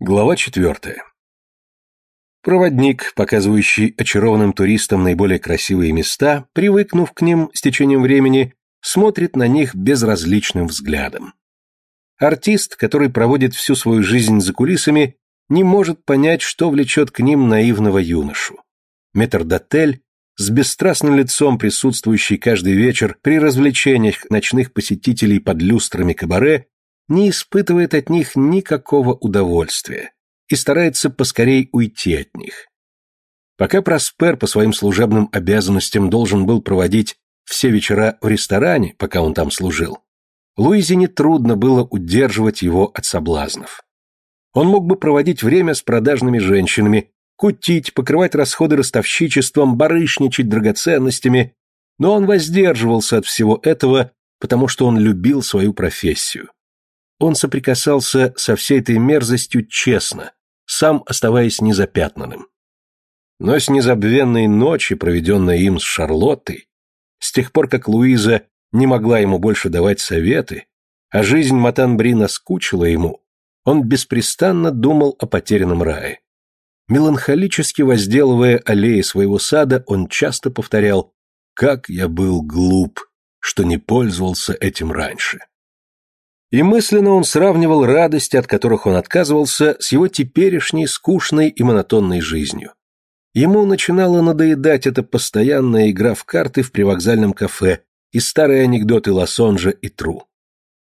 Глава четвертая. Проводник, показывающий очарованным туристам наиболее красивые места, привыкнув к ним с течением времени, смотрит на них безразличным взглядом. Артист, который проводит всю свою жизнь за кулисами, не может понять, что влечет к ним наивного юношу. Метрдотель, с бесстрастным лицом присутствующий каждый вечер при развлечениях ночных посетителей под люстрами кабаре, не испытывает от них никакого удовольствия и старается поскорей уйти от них. Пока Проспер по своим служебным обязанностям должен был проводить все вечера в ресторане, пока он там служил, Луизе нетрудно было удерживать его от соблазнов. Он мог бы проводить время с продажными женщинами, кутить, покрывать расходы ростовщичеством, барышничать драгоценностями, но он воздерживался от всего этого, потому что он любил свою профессию. Он соприкасался со всей этой мерзостью честно, сам оставаясь незапятнанным. Но с незабвенной ночи, проведенной им с Шарлоттой, с тех пор, как Луиза не могла ему больше давать советы, а жизнь Матанбри наскучила ему, он беспрестанно думал о потерянном рае. Меланхолически возделывая аллеи своего сада, он часто повторял «Как я был глуп, что не пользовался этим раньше». И мысленно он сравнивал радости, от которых он отказывался, с его теперешней скучной и монотонной жизнью. Ему начинала надоедать эта постоянная игра в карты в привокзальном кафе и старые анекдоты Лассонжа и Тру.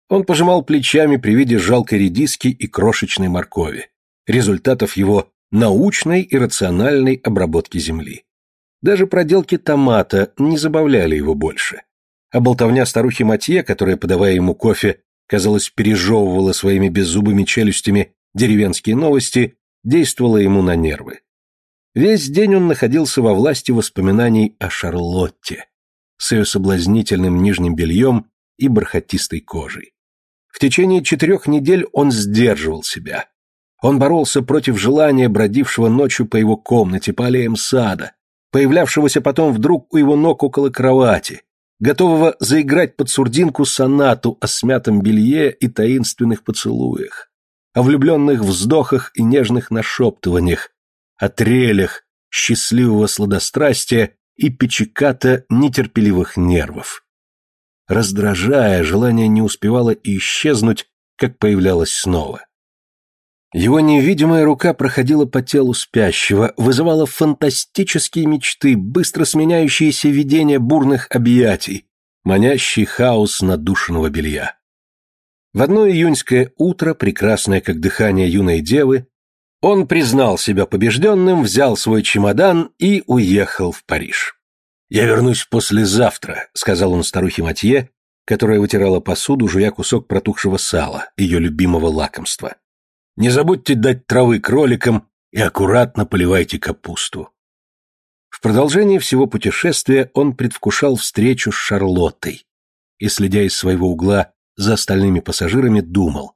Он пожимал плечами при виде жалкой редиски и крошечной моркови, результатов его научной и рациональной обработки земли. Даже проделки томата не забавляли его больше. А болтовня старухи Матье, которая, подавая ему кофе, казалось, пережевывала своими беззубыми челюстями деревенские новости, действовала ему на нервы. Весь день он находился во власти воспоминаний о Шарлотте с ее соблазнительным нижним бельем и бархатистой кожей. В течение четырех недель он сдерживал себя. Он боролся против желания, бродившего ночью по его комнате, по аллеям сада, появлявшегося потом вдруг у его ног около кровати, готового заиграть под сурдинку сонату о смятом белье и таинственных поцелуях, о влюбленных вздохах и нежных нашептываниях, о трелях счастливого сладострастия и печеката нетерпеливых нервов. Раздражая, желание не успевало исчезнуть, как появлялось снова. Его невидимая рука проходила по телу спящего, вызывала фантастические мечты, быстро сменяющиеся видения бурных объятий, манящий хаос надушенного белья. В одно июньское утро, прекрасное как дыхание юной девы, он признал себя побежденным, взял свой чемодан и уехал в Париж. «Я вернусь послезавтра», — сказал он старухе Матье, которая вытирала посуду, жуя кусок протухшего сала, ее любимого лакомства. Не забудьте дать травы кроликам и аккуратно поливайте капусту. В продолжении всего путешествия он предвкушал встречу с Шарлоттой и, следя из своего угла за остальными пассажирами, думал,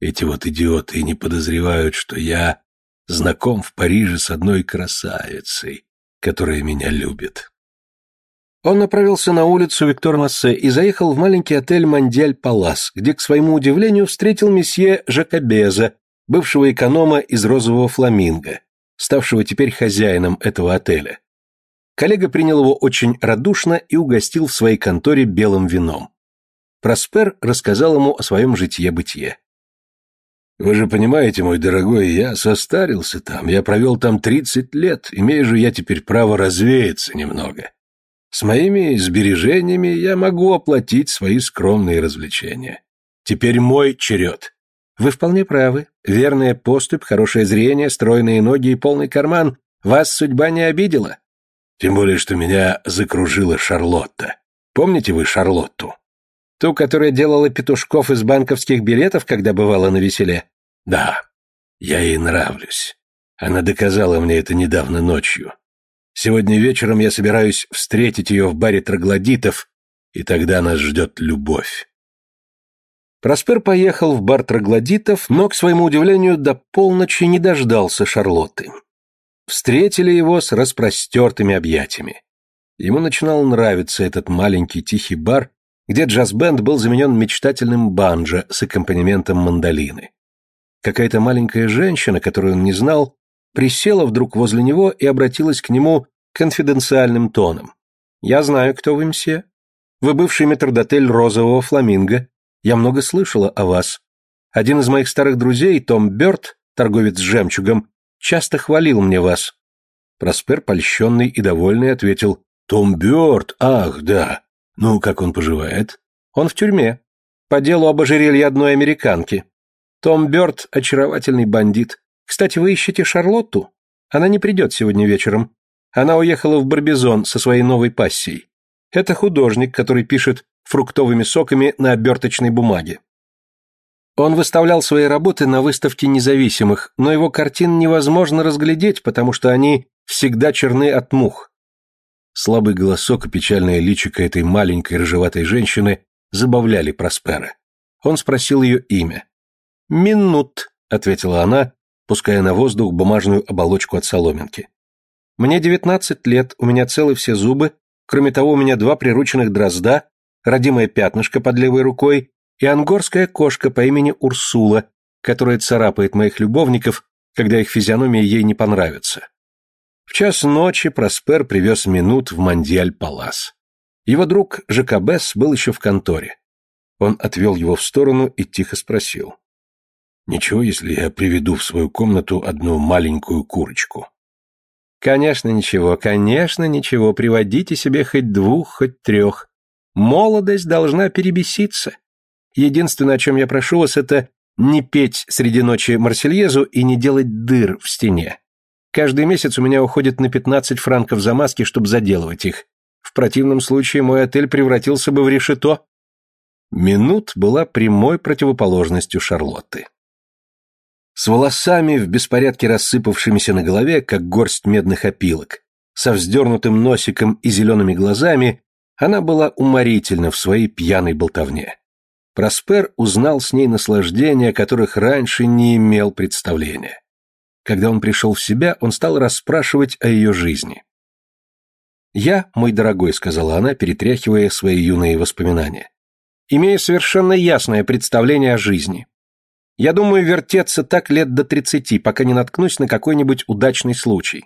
эти вот идиоты не подозревают, что я знаком в Париже с одной красавицей, которая меня любит. Он направился на улицу Виктор Массе и заехал в маленький отель «Мандиаль Палас», где, к своему удивлению, встретил месье Жакобеза, бывшего эконома из розового фламинго, ставшего теперь хозяином этого отеля. Коллега принял его очень радушно и угостил в своей конторе белым вином. Проспер рассказал ему о своем житье-бытие. «Вы же понимаете, мой дорогой, я состарился там, я провел там тридцать лет, имею же я теперь право развеяться немного. С моими сбережениями я могу оплатить свои скромные развлечения. Теперь мой черед. Вы вполне правы. Верная поступь, хорошее зрение, стройные ноги и полный карман. Вас судьба не обидела. Тем более, что меня закружила Шарлотта. Помните вы Шарлотту? Ту, которая делала петушков из банковских билетов, когда бывала на веселе? Да. Я ей нравлюсь. Она доказала мне это недавно ночью. Сегодня вечером я собираюсь встретить ее в баре троглодитов, и тогда нас ждет любовь. Проспер поехал в бар троглодитов, но, к своему удивлению, до полночи не дождался Шарлотты. Встретили его с распростертыми объятиями. Ему начинал нравиться этот маленький тихий бар, где джаз-бенд был заменен мечтательным банджо с аккомпанементом мандолины. Какая-то маленькая женщина, которую он не знал, присела вдруг возле него и обратилась к нему конфиденциальным тоном. «Я знаю, кто вы, мсье. Вы бывший метрдотель розового фламинго. Я много слышала о вас. Один из моих старых друзей, Том Бёрд, торговец с жемчугом, часто хвалил мне вас». Проспер, польщенный и довольный, ответил, «Том Бёрд, ах, да. Ну, как он поживает?» «Он в тюрьме. По делу об ожерелье одной американки. Том Бёрд – очаровательный бандит. Кстати, вы ищете Шарлотту? Она не придет сегодня вечером. Она уехала в Барбизон со своей новой пассией. Это художник, который пишет фруктовыми соками на оберточной бумаге. Он выставлял свои работы на выставке независимых, но его картин невозможно разглядеть, потому что они всегда черны от мух. Слабый голосок и печальное личико этой маленькой рыжеватой женщины забавляли Проспера. Он спросил ее имя. «Минут», — ответила она, пуская на воздух бумажную оболочку от соломинки. «Мне девятнадцать лет, у меня целы все зубы, кроме того у меня два прирученных дрозда, родимое пятнышко под левой рукой и ангорская кошка по имени Урсула, которая царапает моих любовников, когда их физиономия ей не понравится». В час ночи Проспер привез Минут в Мандиаль-Палас. Его друг Жакобес был еще в конторе. Он отвел его в сторону и тихо спросил. Ничего, если я приведу в свою комнату одну маленькую курочку. Конечно, ничего, конечно, ничего. Приводите себе хоть двух, хоть трех. Молодость должна перебеситься. Единственное, о чем я прошу вас, это не петь среди ночи Марсельезу и не делать дыр в стене. Каждый месяц у меня уходит на 15 франков за маски, чтобы заделывать их. В противном случае мой отель превратился бы в решето. Минут была прямой противоположностью Шарлотты. С волосами, в беспорядке рассыпавшимися на голове, как горсть медных опилок, со вздернутым носиком и зелеными глазами, она была уморительна в своей пьяной болтовне. Проспер узнал с ней наслаждения, которых раньше не имел представления. Когда он пришел в себя, он стал расспрашивать о ее жизни. «Я, мой дорогой», — сказала она, перетряхивая свои юные воспоминания, «имею совершенно ясное представление о жизни. Я думаю вертеться так лет до тридцати, пока не наткнусь на какой-нибудь удачный случай.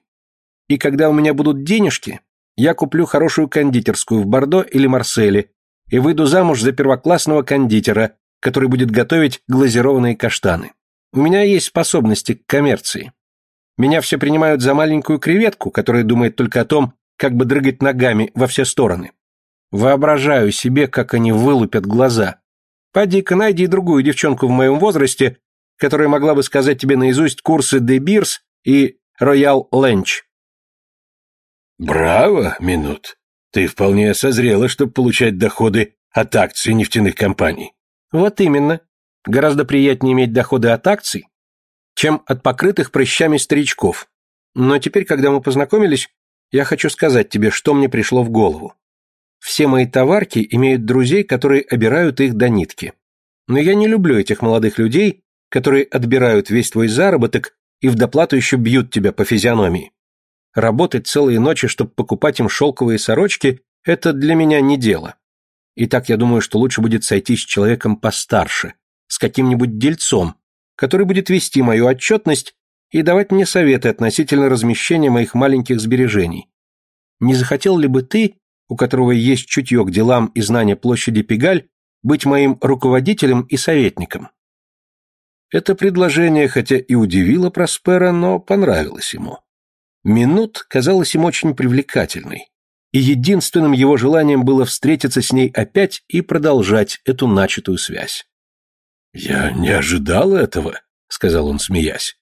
И когда у меня будут денежки, я куплю хорошую кондитерскую в Бордо или Марселе и выйду замуж за первоклассного кондитера, который будет готовить глазированные каштаны. У меня есть способности к коммерции. Меня все принимают за маленькую креветку, которая думает только о том, как бы дрыгать ногами во все стороны. Воображаю себе, как они вылупят глаза, Поди-ка найди другую девчонку в моем возрасте, которая могла бы сказать тебе наизусть курсы Де Бирс и Роял Ленч. Браво, Минут. Ты вполне созрела, чтобы получать доходы от акций нефтяных компаний. Вот именно. Гораздо приятнее иметь доходы от акций, чем от покрытых прыщами старичков. Но теперь, когда мы познакомились, я хочу сказать тебе, что мне пришло в голову. Все мои товарки имеют друзей, которые обирают их до нитки. Но я не люблю этих молодых людей, которые отбирают весь твой заработок и в доплату еще бьют тебя по физиономии. Работать целые ночи, чтобы покупать им шелковые сорочки, это для меня не дело. И так я думаю, что лучше будет сойтись с человеком постарше, с каким-нибудь дельцом, который будет вести мою отчетность и давать мне советы относительно размещения моих маленьких сбережений. Не захотел ли бы ты у которого есть чутье к делам и знание площади Пегаль, быть моим руководителем и советником. Это предложение, хотя и удивило Проспера, но понравилось ему. Минут казалась им очень привлекательной, и единственным его желанием было встретиться с ней опять и продолжать эту начатую связь. «Я не ожидал этого», — сказал он, смеясь.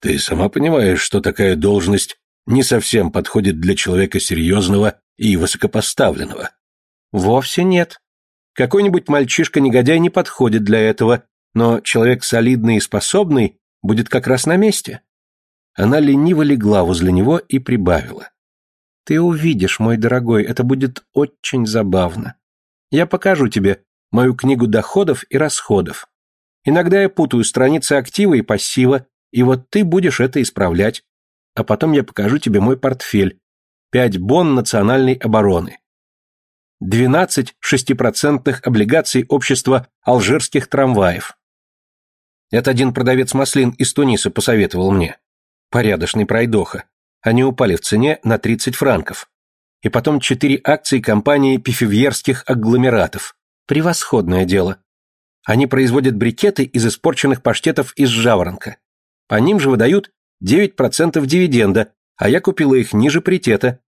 «Ты сама понимаешь, что такая должность не совсем подходит для человека серьезного и высокопоставленного. Вовсе нет. Какой-нибудь мальчишка-негодяй не подходит для этого, но человек солидный и способный будет как раз на месте. Она лениво легла возле него и прибавила. Ты увидишь, мой дорогой, это будет очень забавно. Я покажу тебе мою книгу доходов и расходов. Иногда я путаю страницы актива и пассива, и вот ты будешь это исправлять. А потом я покажу тебе мой портфель, 5 бон национальной обороны, 12 шестипроцентных облигаций общества алжирских трамваев. Это один продавец маслин из Туниса посоветовал мне. Порядочный пройдоха. Они упали в цене на 30 франков. И потом четыре акции компании пифивьерских аггломератов. Превосходное дело. Они производят брикеты из испорченных паштетов из жаворонка. По ним же выдают 9% дивиденда, а я купила их ниже паритета.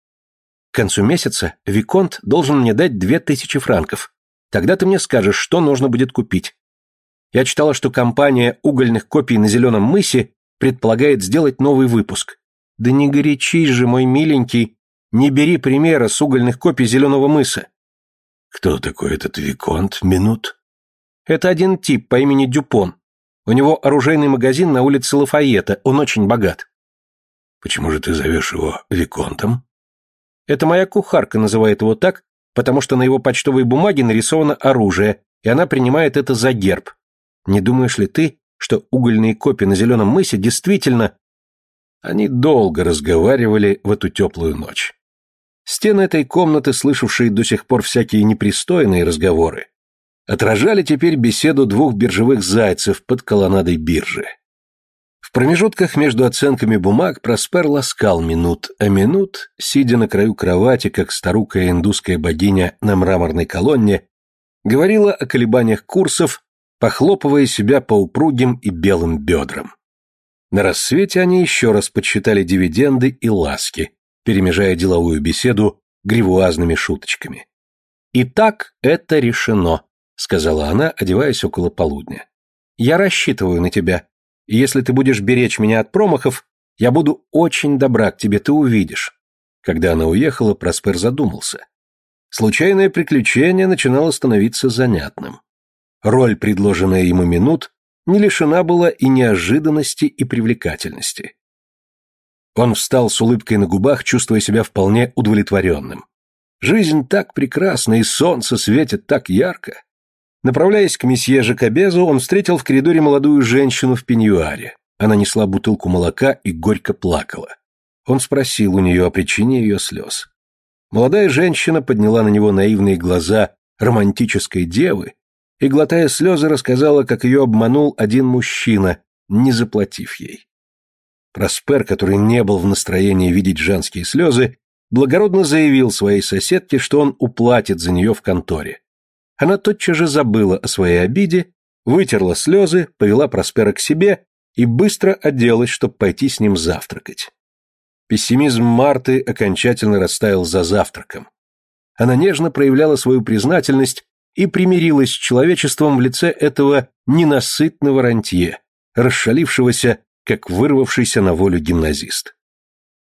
К концу месяца Виконт должен мне дать 2000 франков. Тогда ты мне скажешь, что нужно будет купить. Я читала, что компания угольных копий на Зеленом мысе предполагает сделать новый выпуск. Да не горячись же, мой миленький, не бери примера с угольных копий Зеленого мыса. Кто такой этот Виконт, Минут? Это один тип по имени Дюпон. У него оружейный магазин на улице Лафайета, он очень богат. Почему же ты зовешь его Виконтом? Это моя кухарка называет его так, потому что на его почтовой бумаге нарисовано оружие, и она принимает это за герб. Не думаешь ли ты, что угольные копии на Зеленом мысе действительно... Они долго разговаривали в эту теплую ночь. Стены этой комнаты, слышавшие до сих пор всякие непристойные разговоры, отражали теперь беседу двух биржевых зайцев под колоннадой биржи. В промежутках между оценками бумаг Проспер ласкал минут, а минут, сидя на краю кровати, как старукая индусская богиня на мраморной колонне, говорила о колебаниях курсов похлопывая себя по упругим и белым бедрам. На рассвете они еще раз подсчитали дивиденды и ласки, перемежая деловую беседу гривуазными шуточками. «Итак, это решено», — сказала она, одеваясь около полудня. «Я рассчитываю на тебя, если ты будешь беречь меня от промахов, я буду очень добра к тебе, ты увидишь». Когда она уехала, Проспер задумался. Случайное приключение начинало становиться занятным. Роль, предложенная ему минут, не лишена была и неожиданности, и привлекательности. Он встал с улыбкой на губах, чувствуя себя вполне удовлетворенным. Жизнь так прекрасна, и солнце светит так ярко. Направляясь к месье Жакобезу, он встретил в коридоре молодую женщину в пеньюаре. Она несла бутылку молока и горько плакала. Он спросил у нее о причине ее слез. Молодая женщина подняла на него наивные глаза романтической девы и, глотая слезы, рассказала, как ее обманул один мужчина, не заплатив ей. Проспер, который не был в настроении видеть женские слезы, благородно заявил своей соседке, что он уплатит за нее в конторе. Она тотчас же забыла о своей обиде, вытерла слезы, повела Проспера к себе и быстро оделась, чтобы пойти с ним завтракать. Пессимизм Марты окончательно растаял за завтраком. Она нежно проявляла свою признательность и примирилась с человечеством в лице этого ненасытного рантье, расшалившегося, как вырвавшийся на волю гимназист.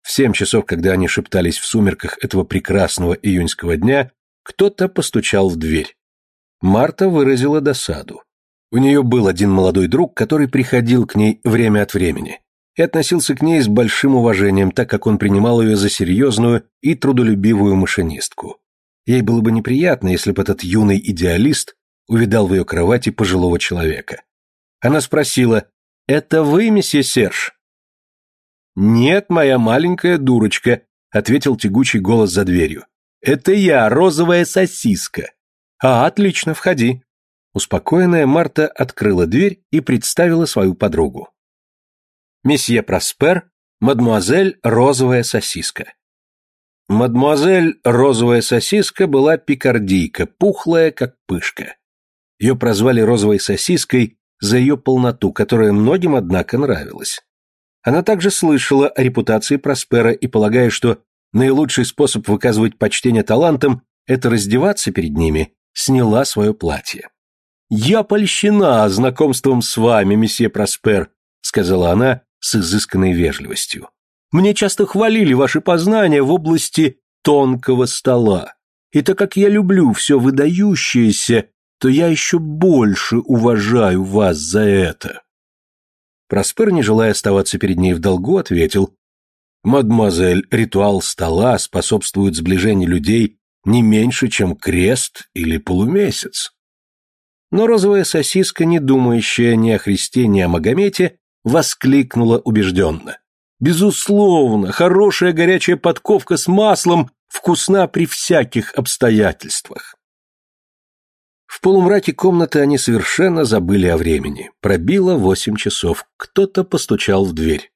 В семь часов, когда они шептались в сумерках этого прекрасного июньского дня, кто-то постучал в дверь. Марта выразила досаду. У нее был один молодой друг, который приходил к ней время от времени и относился к ней с большим уважением, так как он принимал ее за серьезную и трудолюбивую машинистку. Ей было бы неприятно, если бы этот юный идеалист увидал в ее кровати пожилого человека. Она спросила, «Это вы, месье Серж?» «Нет, моя маленькая дурочка», — ответил тягучий голос за дверью. «Это я, розовая сосиска». «А, отлично, входи». Успокоенная Марта открыла дверь и представила свою подругу. «Месье Проспер, мадмуазель розовая сосиска». Мадемуазель Розовая Сосиска была пикардийка, пухлая, как пышка. Ее прозвали Розовой Сосиской за ее полноту, которая многим, однако, нравилась. Она также слышала о репутации Проспера и, полагая, что наилучший способ выказывать почтение талантам – это раздеваться перед ними, сняла свое платье. «Я польщена знакомством с вами, месье Проспер», – сказала она с изысканной вежливостью. Мне часто хвалили ваши познания в области тонкого стола. И так как я люблю все выдающееся, то я еще больше уважаю вас за это. Проспер, не желая оставаться перед ней в долгу, ответил, «Мадемуазель, ритуал стола способствует сближению людей не меньше, чем крест или полумесяц». Но розовая сосиска, не думающая ни о Христе, ни о Магомете, воскликнула убежденно. Безусловно, хорошая горячая подковка с маслом вкусна при всяких обстоятельствах. В полумраке комнаты они совершенно забыли о времени. Пробило восемь часов. Кто-то постучал в дверь.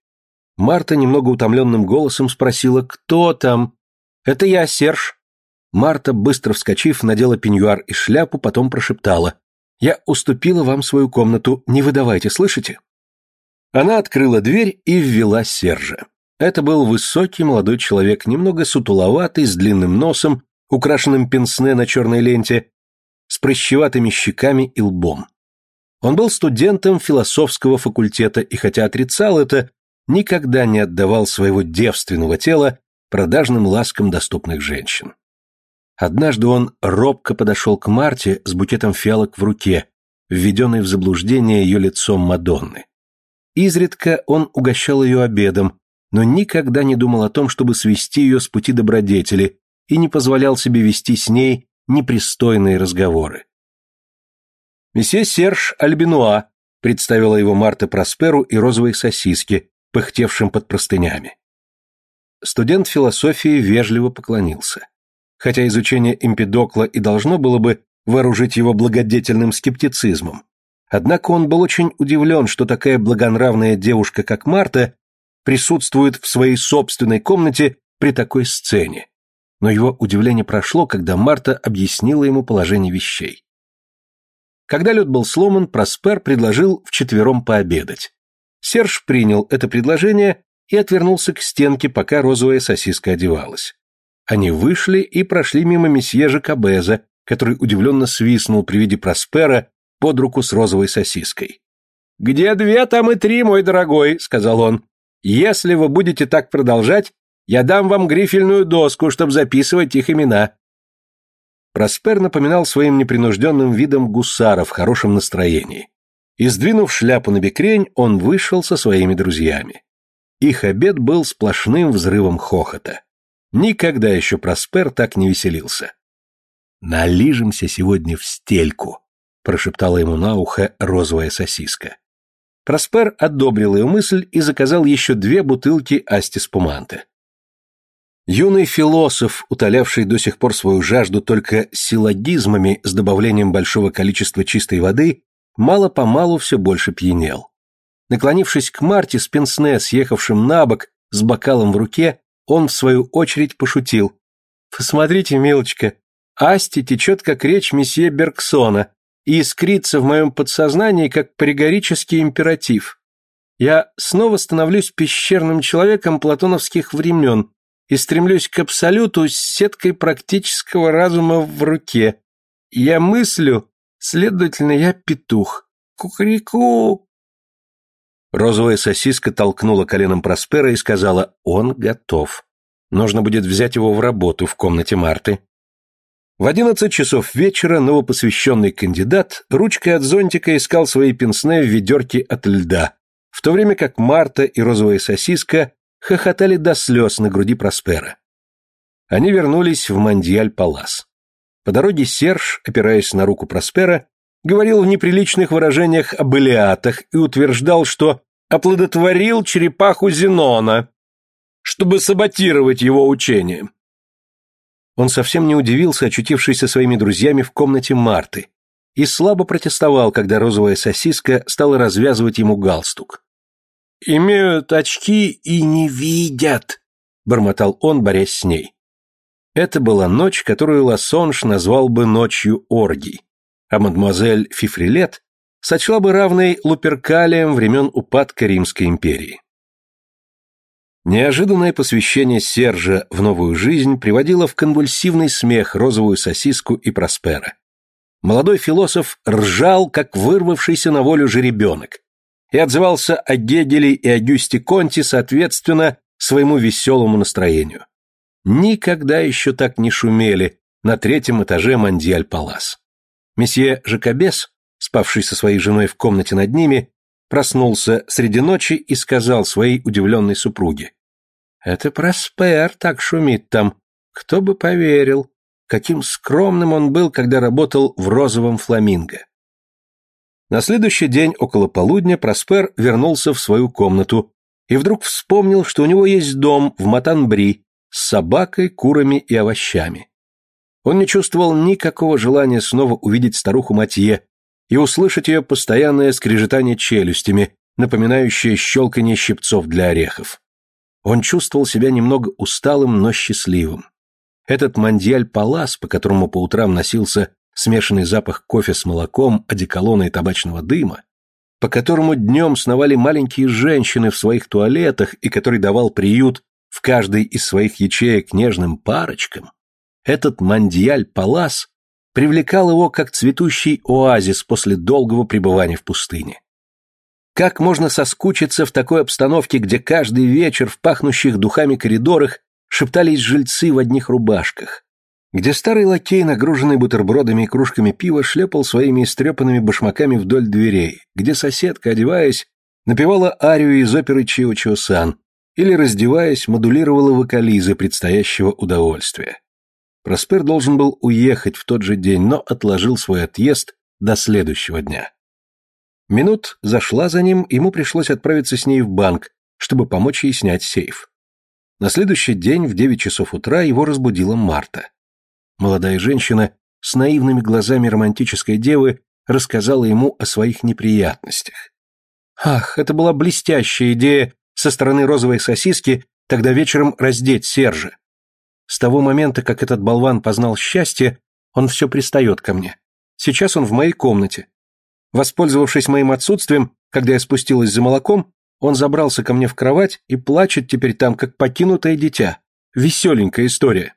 Марта немного утомленным голосом спросила «Кто там?» «Это я, Серж». Марта, быстро вскочив, надела пеньюар и шляпу, потом прошептала «Я уступила вам свою комнату, не выдавайте, слышите?» Она открыла дверь и ввела Сержа. Это был высокий молодой человек, немного сутуловатый, с длинным носом, украшенным пенсне на черной ленте, с прыщеватыми щеками и лбом. Он был студентом философского факультета и хотя отрицал это, никогда не отдавал своего девственного тела продажным ласкам доступных женщин. Однажды он робко подошел к Марте с букетом фиалок в руке, введенной в заблуждение ее лицом Мадонны. Изредка он угощал ее обедом, но никогда не думал о том, чтобы свести ее с пути добродетели, и не позволял себе вести с ней непристойные разговоры. «Месье Серж Альбинуа», — представила его Марта Просперу и розовые сосиски, пыхтевшим под простынями. Студент философии вежливо поклонился. Хотя изучение Эмпидокла и должно было бы вооружить его благодетельным скептицизмом, однако он был очень удивлен, что такая благонравная девушка, как Марта, присутствует в своей собственной комнате при такой сцене но его удивление прошло, когда Марта объяснила ему положение вещей. Когда лед был сломан, Проспер предложил вчетвером пообедать. Серж принял это предложение и отвернулся к стенке, пока розовая сосиска одевалась. Они вышли и прошли мимо месье Жакобеза, который удивленно свистнул при виде Проспера под руку с розовой сосиской. «Где две, там и три, мой дорогой», — сказал он. «Если вы будете так продолжать, я дам вам грифельную доску, чтобы записывать их имена». Проспер напоминал своим непринужденным видом гусара в хорошем настроении. И, сдвинув шляпу на бекрень, он вышел со своими друзьями. Их обед был сплошным взрывом хохота. Никогда еще Проспер так не веселился. «Налижемся сегодня в стельку», — прошептала ему на ухо розовая сосиска. Проспер одобрил ее мысль и заказал еще две бутылки астис-пуманте. Юный философ, утолявший до сих пор свою жажду только силлогизмами с добавлением большого количества чистой воды, мало-помалу все больше пьянел. Наклонившись к Марте с пенсне, съехавшим на бок, с бокалом в руке, он, в свою очередь, пошутил. «Посмотрите, милочка, Асти течет, как речь месье Бергсона, и искрится в моем подсознании, как паригорический императив. Я снова становлюсь пещерным человеком платоновских времен, и стремлюсь к абсолюту с сеткой практического разума в руке. Я мыслю, следовательно, я петух. Кукареку. Розовая сосиска толкнула коленом Проспера и сказала «Он готов. Нужно будет взять его в работу в комнате Марты». В одиннадцать часов вечера новопосвященный кандидат ручкой от зонтика искал свои пенсне в ведерке от льда, в то время как Марта и розовая сосиска хохотали до слез на груди Проспера. Они вернулись в Мандиаль-Палас. По дороге Серж, опираясь на руку Проспера, говорил в неприличных выражениях об Илиатах и утверждал, что оплодотворил черепаху Зенона, чтобы саботировать его учение. Он совсем не удивился, очутившись со своими друзьями в комнате Марты, и слабо протестовал, когда розовая сосиска стала развязывать ему галстук имеют очки и не видят», — бормотал он, борясь с ней. Это была ночь, которую Лассонж назвал бы ночью оргий, а мадемуазель Фифрилет сочла бы равной луперкалиям времен упадка Римской империи. Неожиданное посвящение Сержа в новую жизнь приводило в конвульсивный смех розовую сосиску и Проспера. Молодой философ ржал, как вырвавшийся на волю жеребенок, и отзывался о Гегеле и о Гюсте Конти соответственно своему веселому настроению. Никогда еще так не шумели на третьем этаже Мандиаль-Палас. Месье Жакобес, спавший со своей женой в комнате над ними, проснулся среди ночи и сказал своей удивленной супруге. «Это Проспер так шумит там. Кто бы поверил, каким скромным он был, когда работал в розовом фламинго». На следующий день около полудня Проспер вернулся в свою комнату и вдруг вспомнил, что у него есть дом в Матанбри с собакой, курами и овощами. Он не чувствовал никакого желания снова увидеть старуху Матье и услышать ее постоянное скрежетание челюстями, напоминающее щелканье щипцов для орехов. Он чувствовал себя немного усталым, но счастливым. Этот мандиаль палас, по которому по утрам носился смешанный запах кофе с молоком, одеколона и табачного дыма, по которому днем сновали маленькие женщины в своих туалетах и который давал приют в каждой из своих ячеек нежным парочкам, этот мандиаль палас привлекал его как цветущий оазис после долгого пребывания в пустыне. Как можно соскучиться в такой обстановке, где каждый вечер в пахнущих духами коридорах шептались жильцы в одних рубашках, где старый лакей, нагруженный бутербродами и кружками пива, шлепал своими истрепанными башмаками вдоль дверей, где соседка, одеваясь, напевала арию из оперы Чио-Чио-Сан или, раздеваясь, модулировала вокализы предстоящего удовольствия. Проспер должен был уехать в тот же день, но отложил свой отъезд до следующего дня. Минут зашла за ним, ему пришлось отправиться с ней в банк, чтобы помочь ей снять сейф. На следующий день в девять часов утра его разбудила Марта. Молодая женщина с наивными глазами романтической девы рассказала ему о своих неприятностях. Ах, это была блестящая идея со стороны розовой сосиски тогда вечером раздеть Сержа. С того момента, как этот болван познал счастье, он все пристает ко мне. Сейчас он в моей комнате. Воспользовавшись моим отсутствием, когда я спустилась за молоком, он забрался ко мне в кровать и плачет теперь там, как покинутое дитя. Веселенькая история.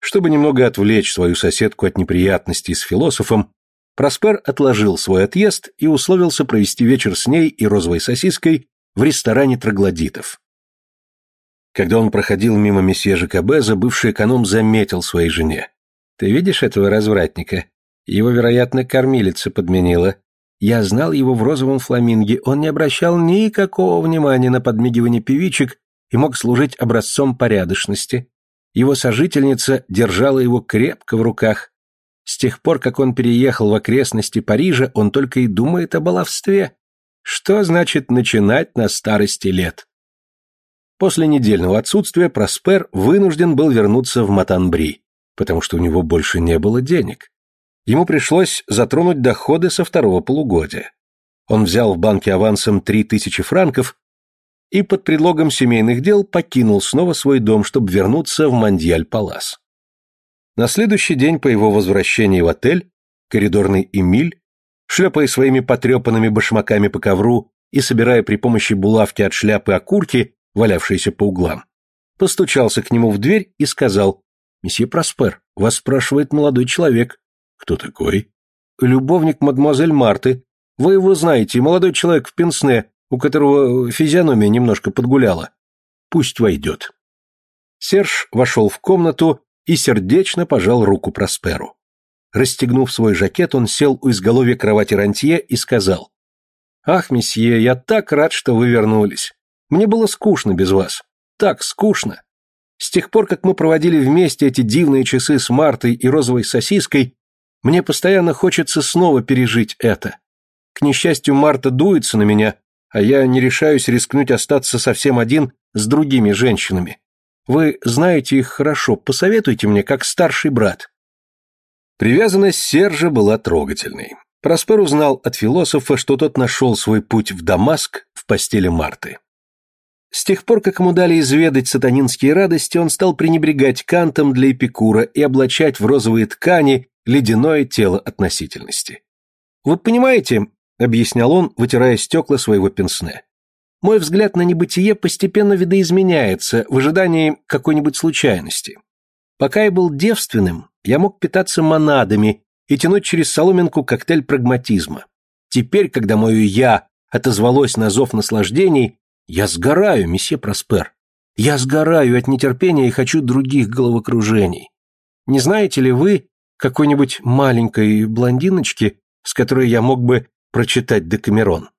Чтобы немного отвлечь свою соседку от неприятностей с философом, Проспер отложил свой отъезд и условился провести вечер с ней и розовой сосиской в ресторане троглодитов. Когда он проходил мимо месье Жакобеза, бывший эконом заметил своей жене. «Ты видишь этого развратника? Его, вероятно, кормилица подменила. Я знал его в розовом фламинге, он не обращал никакого внимания на подмигивание певичек и мог служить образцом порядочности. Его сожительница держала его крепко в руках. С тех пор, как он переехал в окрестности Парижа, он только и думает о баловстве. Что значит начинать на старости лет? После недельного отсутствия Проспер вынужден был вернуться в Матанбри, потому что у него больше не было денег. Ему пришлось затронуть доходы со второго полугодия. Он взял в банке авансом три тысячи франков и под предлогом семейных дел покинул снова свой дом, чтобы вернуться в Мандиаль-Палас. На следующий день по его возвращении в отель коридорный Эмиль, шлепая своими потрепанными башмаками по ковру и собирая при помощи булавки от шляпы окурки, валявшиеся по углам, постучался к нему в дверь и сказал, «Месье Проспер, вас спрашивает молодой человек». «Кто такой?» «Любовник мадемуазель Марты. Вы его знаете, молодой человек в пенсне, у которого физиономия немножко подгуляла. Пусть войдет. Серж вошел в комнату и сердечно пожал руку Просперу. Расстегнув свой жакет, он сел у изголовья кровати рантье и сказал. «Ах, месье, я так рад, что вы вернулись. Мне было скучно без вас. Так скучно. С тех пор, как мы проводили вместе эти дивные часы с Мартой и розовой сосиской, мне постоянно хочется снова пережить это. К несчастью, Марта дуется на меня, а я не решаюсь рискнуть остаться совсем один с другими женщинами. Вы знаете их хорошо, посоветуйте мне, как старший брат». Привязанность Сержа была трогательной. Проспер узнал от философа, что тот нашел свой путь в Дамаск в постели Марты. С тех пор, как ему дали изведать сатанинские радости, он стал пренебрегать кантом для Эпикура и облачать в розовые ткани ледяное тело относительности. Вот понимаете, — объяснял он, вытирая стекла своего пенсне. «Мой взгляд на небытие постепенно видоизменяется в ожидании какой-нибудь случайности. Пока я был девственным, я мог питаться монадами и тянуть через соломинку коктейль прагматизма. Теперь, когда мое «я» отозвалось на зов наслаждений, я сгораю, месье Проспер. Я сгораю от нетерпения и хочу других головокружений. Не знаете ли вы какой-нибудь маленькой блондиночки, с которой я мог бы прочитать Декамерон.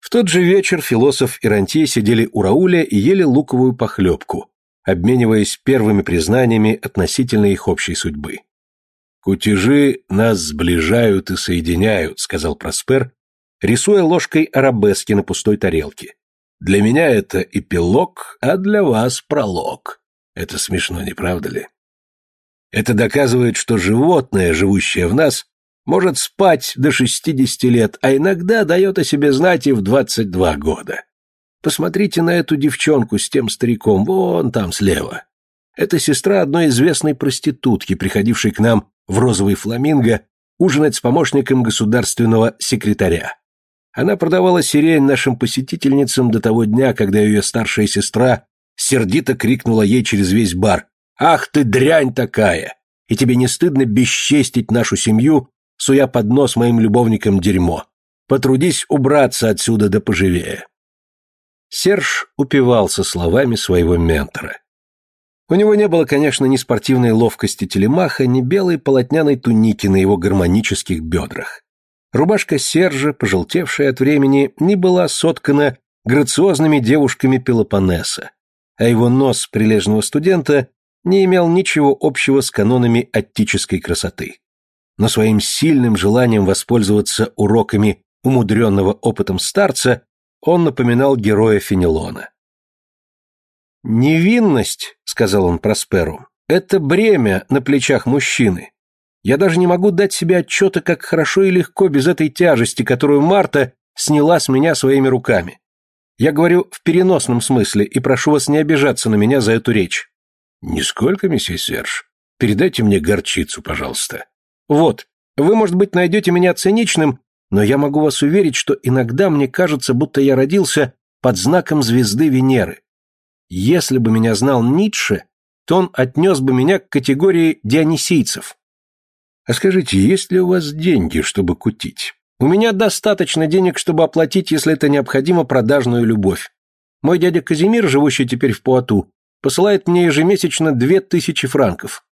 В тот же вечер философ и Рантье сидели у Рауля и ели луковую похлебку, обмениваясь первыми признаниями относительно их общей судьбы. «Кутежи нас сближают и соединяют», — сказал Проспер, рисуя ложкой арабески на пустой тарелке. «Для меня это эпилог, а для вас пролог. Это смешно, не правда ли?» Это доказывает, что животное, живущее в нас, может спать до 60 лет, а иногда дает о себе знать и в 22 года. Посмотрите на эту девчонку с тем стариком, вон там слева. Это сестра одной известной проститутки, приходившей к нам в розовый фламинго ужинать с помощником государственного секретаря. Она продавала сирень нашим посетительницам до того дня, когда ее старшая сестра сердито крикнула ей через весь бар «Ах ты дрянь такая! И тебе не стыдно бесчестить нашу семью, суя под нос моим любовникам дерьмо? Потрудись убраться отсюда да поживее!» Серж упивался словами своего ментора. У него не было, конечно, ни спортивной ловкости телемаха, ни белой полотняной туники на его гармонических бедрах. Рубашка Сержа, пожелтевшая от времени, не была соткана грациозными девушками Пелопоннеса, а его нос прилежного студента не имел ничего общего с канонами аттической красоты. Но своим сильным желанием воспользоваться уроками умудренного опытом старца он напоминал героя Фенелона. «Невинность», — сказал он Просперу, — «это бремя на плечах мужчины. Я даже не могу дать себе отчета, как хорошо и легко без этой тяжести, которую Марта сняла с меня своими руками. Я говорю в переносном смысле и прошу вас не обижаться на меня за эту речь». «Нисколько, месье Серж. Передайте мне горчицу, пожалуйста». «Вот, вы, может быть, найдете меня циничным, но я могу вас уверить, что иногда мне кажется, будто я родился под знаком звезды Венеры. Если бы меня знал Ницше, то он отнес бы меня к категории дионисийцев. А скажите, есть ли у вас деньги, чтобы кутить? У меня достаточно денег, чтобы оплатить, если это необходимо, продажную любовь. Мой дядя Казимир, живущий теперь в Пуату, посылает мне ежемесячно две тысячи франков.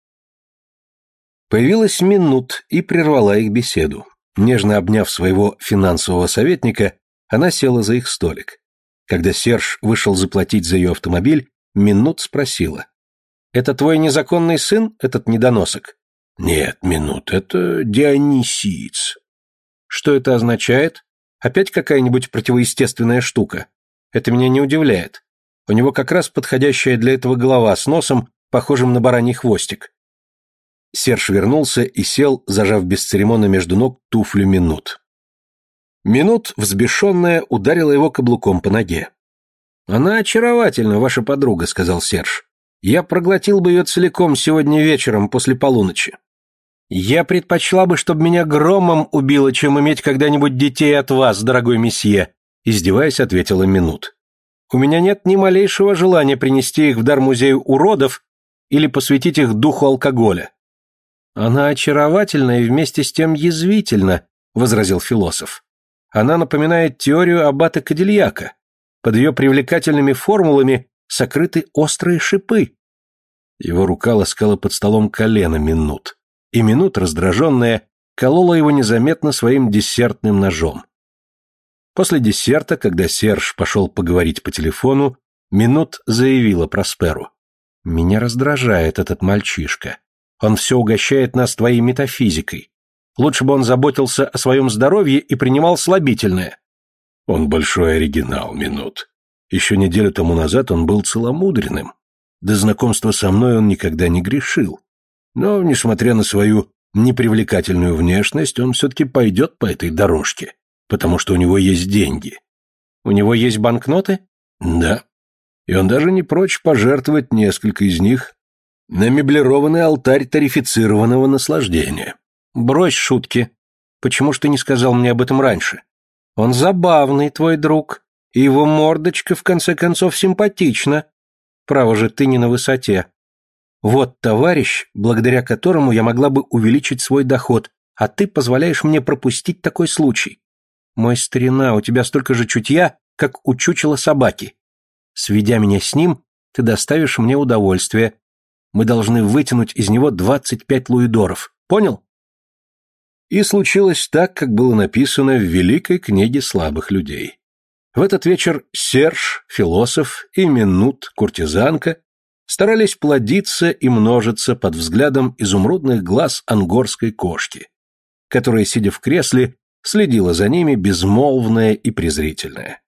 Появилась минут и прервала их беседу. Нежно обняв своего финансового советника, она села за их столик. Когда Серж вышел заплатить за ее автомобиль, Минут спросила. «Это твой незаконный сын, этот недоносок?» «Нет, Минут, это Дионисиец». «Что это означает? Опять какая-нибудь противоестественная штука? Это меня не удивляет. У него как раз подходящая для этого голова с носом, похожим на бараний хвостик». Серж вернулся и сел, зажав бесцеремонно между ног туфлю Минут. Минут, взбешенная, ударила его каблуком по ноге. «Она очаровательна, ваша подруга», — сказал Серж. «Я проглотил бы ее целиком сегодня вечером после полуночи. Я предпочла бы, чтобы меня громом убило, чем иметь когда-нибудь детей от вас, дорогой месье», — издеваясь, ответила Минут. «У меня нет ни малейшего желания принести их в дар музею уродов или посвятить их духу алкоголя». «Она очаровательна и вместе с тем язвительна», — возразил философ. Она напоминает теорию аббата Кадильяка. Под ее привлекательными формулами сокрыты острые шипы. Его рука ласкала под столом колено Минут, и Минут, раздраженная, колола его незаметно своим десертным ножом. После десерта, когда Серж пошел поговорить по телефону, Минут заявила Просперу. «Меня раздражает этот мальчишка. Он все угощает нас твоей метафизикой. Лучше бы он заботился о своем здоровье и принимал слабительное. Он большой оригинал, Минут. Еще неделю тому назад он был целомудренным. До знакомства со мной он никогда не грешил. Но, несмотря на свою непривлекательную внешность, он все-таки пойдет по этой дорожке, потому что у него есть деньги. У него есть банкноты? Да. И он даже не прочь пожертвовать несколько из них на меблированный алтарь тарифицированного наслаждения. Брось шутки. Почему ж ты не сказал мне об этом раньше? Он забавный, твой друг, и его мордочка, в конце концов, симпатична. Право же, ты не на высоте. Вот товарищ, благодаря которому я могла бы увеличить свой доход, а ты позволяешь мне пропустить такой случай. Мой старина, у тебя столько же чутья, как у чучела собаки. Сведя меня с ним, ты доставишь мне удовольствие. Мы должны вытянуть из него двадцать пять луидоров. Понял? И случилось так, как было написано в Великой книге слабых людей. В этот вечер Серж, философ и Минут, куртизанка, старались плодиться и множиться под взглядом изумрудных глаз ангорской кошки, которая, сидя в кресле, следила за ними безмолвная и презрительная.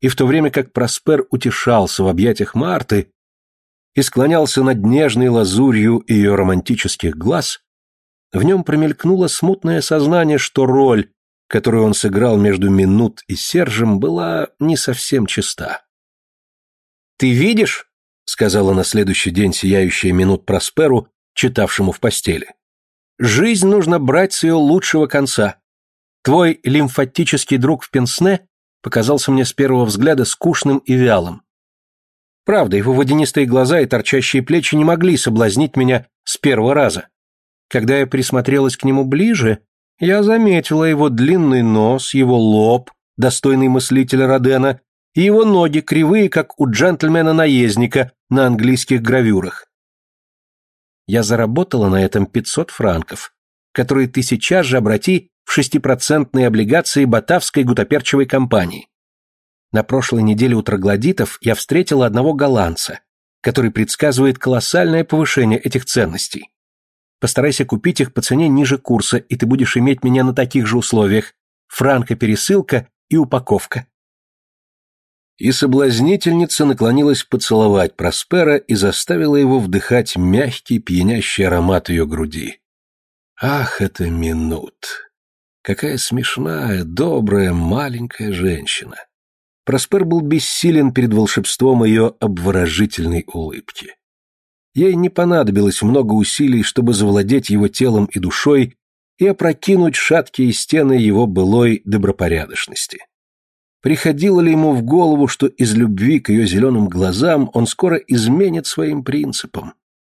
И в то время как Проспер утешался в объятиях Марты, и склонялся над нежной лазурью ее романтических глаз, в нем промелькнуло смутное сознание, что роль, которую он сыграл между Минут и Сержем, была не совсем чиста. «Ты видишь?» — сказала на следующий день сияющая Минут Просперу, читавшему в постели. «Жизнь нужно брать с ее лучшего конца. Твой лимфатический друг в Пенсне показался мне с первого взгляда скучным и вялым. Правда, его водянистые глаза и торчащие плечи не могли соблазнить меня с первого раза. Когда я присмотрелась к нему ближе, я заметила его длинный нос, его лоб, достойный мыслителя Родена, и его ноги кривые, как у джентльмена-наездника на английских гравюрах. Я заработала на этом 500 франков, которые ты сейчас же обрати в шестипроцентные облигации Батавской гутоперчевой компании. На прошлой неделе у троглодитов я встретила одного голландца, который предсказывает колоссальное повышение этих ценностей. Постарайся купить их по цене ниже курса, и ты будешь иметь меня на таких же условиях. Франко-пересылка и упаковка. И соблазнительница наклонилась поцеловать Проспера и заставила его вдыхать мягкий, пьянящий аромат ее груди. Ах, это минут! Какая смешная, добрая, маленькая женщина! Проспер был бессилен перед волшебством ее обворожительной улыбки. Ей не понадобилось много усилий, чтобы завладеть его телом и душой и опрокинуть шаткие стены его былой добропорядочности. Приходило ли ему в голову, что из любви к ее зеленым глазам он скоро изменит своим принципам,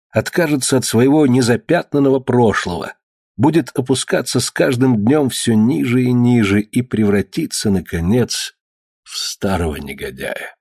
откажется от своего незапятнанного прошлого, будет опускаться с каждым днем все ниже и ниже и превратиться, наконец, в старого негодяя.